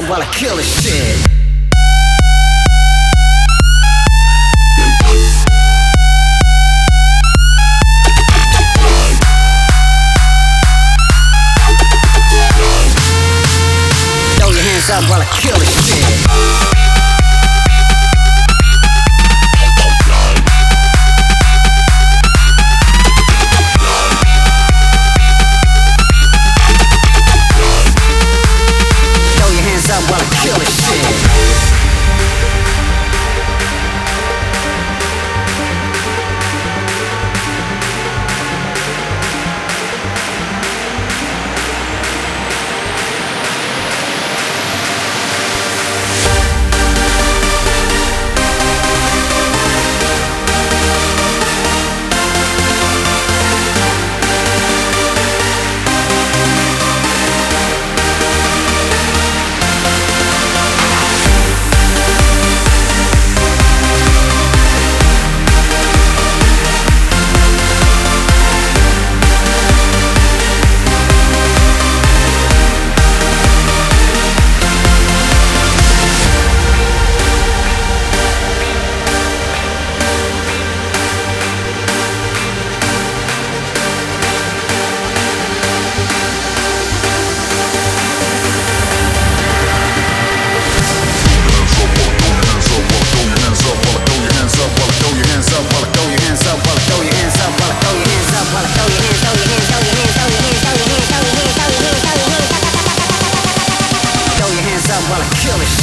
time while I kill this shit. Throw your hands up while I kill this shit.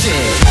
shit.